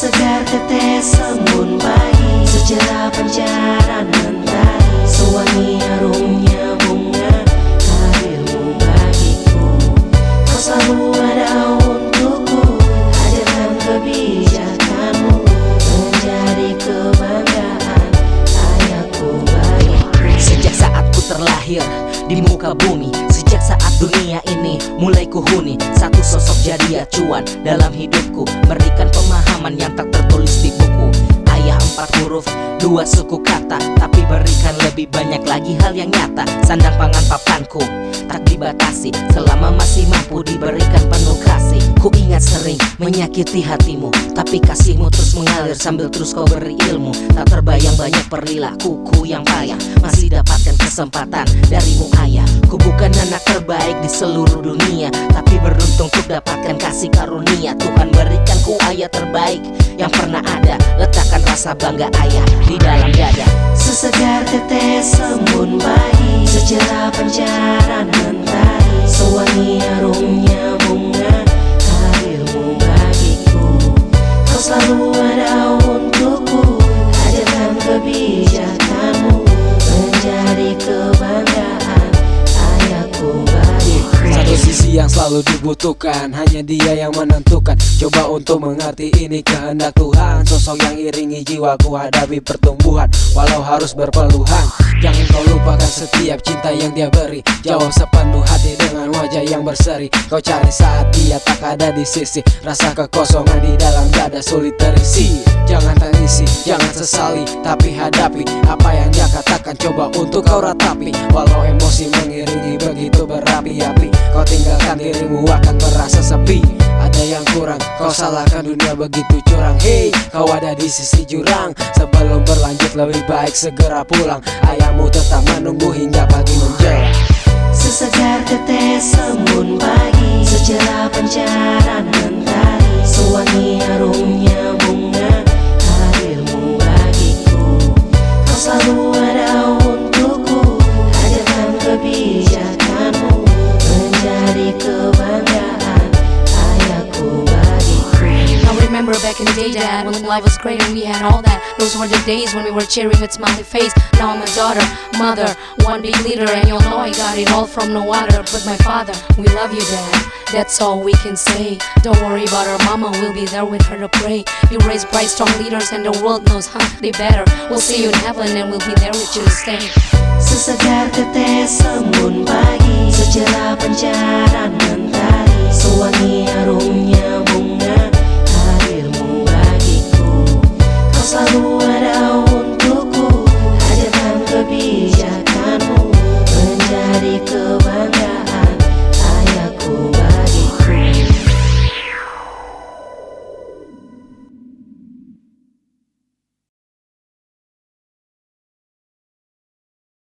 Sesegar tetes embun pagi Secerah pancaran mentari Sewangi harumnya bunga Hadirmu bagiku. Kau selalu ada untukku Ajarkan kebijakanmu Menjadi kebanggaan Ayahku bagiku Sejak saat ku terlahir di muka bumi Sejak saat dunia ini mulai kuhuni Satu sosok jadi acuan dalam hidupku Berikan pemahaman yang tak tertulis di buku. Ayah empat huruf, dua suku kata. Tapi berikan lebih banyak lagi hal yang nyata. Sandang pangan papanku tak dibatasi. Selama masih mampu diberikan penuh kasih. Ku ingat sering menyakiti hatimu. Tapi kasihmu terus mengalir sambil terus kau beri ilmu. Tak banyak perilakuku yang payah Masih dapatkan kesempatan darimu ayah Ku bukan anak terbaik di seluruh dunia Tapi beruntung untuk dapatkan kasih karunia. Tuhan berikan ku ayah terbaik yang pernah ada. Letakkan rasa bangga ayah di dalam dada. Sesegar tetes embun pagi Secerah pancaran mentari. Sewangi harumnya bunga Hadirmu bagiku. Kau selalu ada selalu dibutuhkan. Hanya dia yang menentukan. Coba untuk mengerti ini kehendak Tuhan. Sosok yang iringi jiwaku hadapi pertumbuhan. Walau harus berpeluhan. Jangan kau lupakan setiap cinta yang dia beri. Jawab sepenuh hati dengan wajah yang berseri. Kau cari saat dia tak ada di sisi. Rasa kekosongan di dalam dada sulit terisi. Jangan tangisi, jangan sesali Tapi hadapi apa yang dia katakan. Coba untuk kau ratapi. Walau Tinggalkan dirimu akan merasa sepi. Ada yang kurang, kau salahkan dunia begitu curang. Hey, kau ada di sisi jurang. Sebelum berlanjut lebih baik segera pulang. Ayahmu tetap menunggu hingga pagi menjelang. Sesegar tetes embun pagi. Secerah pancaran mentari. Sewangi back in the day, Dad, when life was great and we had all that. Those were the days when we were cheering with smiley face. Now I'm a daughter, mother, one big leader, and you'll know I got it all from no other but my father. We love you, Dad. That's all we can say. Don't worry about our mama, we'll be there with her to pray. You raise bright, strong leaders, and the world knows, huh? They better. We'll see you in heaven, and we'll be there with you to stay. Sesegar tetes embun pagi